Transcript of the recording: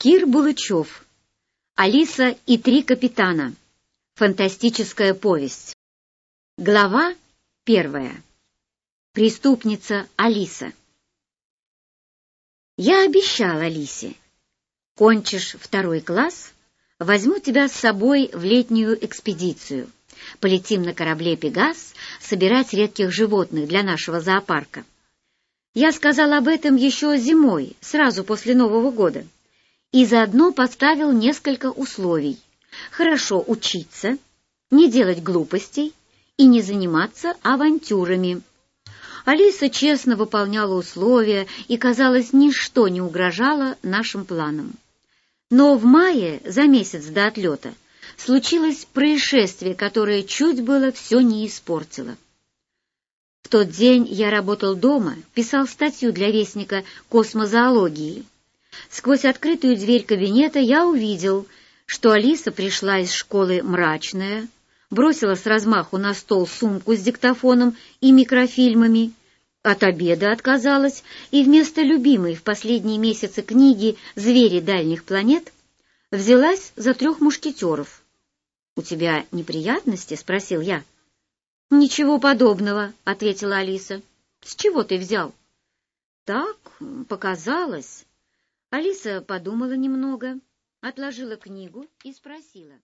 Кир Булычев. Алиса и три капитана. Фантастическая повесть. Глава первая. Преступница Алиса. Я обещала Алисе. Кончишь второй класс, возьму тебя с собой в летнюю экспедицию. Полетим на корабле «Пегас» собирать редких животных для нашего зоопарка. Я сказала об этом еще зимой, сразу после Нового года и заодно поставил несколько условий. Хорошо учиться, не делать глупостей и не заниматься авантюрами. Алиса честно выполняла условия, и, казалось, ничто не угрожало нашим планам. Но в мае, за месяц до отлета, случилось происшествие, которое чуть было все не испортило. В тот день я работал дома, писал статью для вестника космозоологии. Сквозь открытую дверь кабинета я увидел, что Алиса пришла из школы мрачная, бросила с размаху на стол сумку с диктофоном и микрофильмами, от обеда отказалась и вместо любимой в последние месяцы книги «Звери дальних планет» взялась за трех мушкетеров. «У тебя неприятности?» — спросил я. «Ничего подобного», — ответила Алиса. «С чего ты взял?» «Так показалось». Алиса подумала немного, отложила книгу и спросила.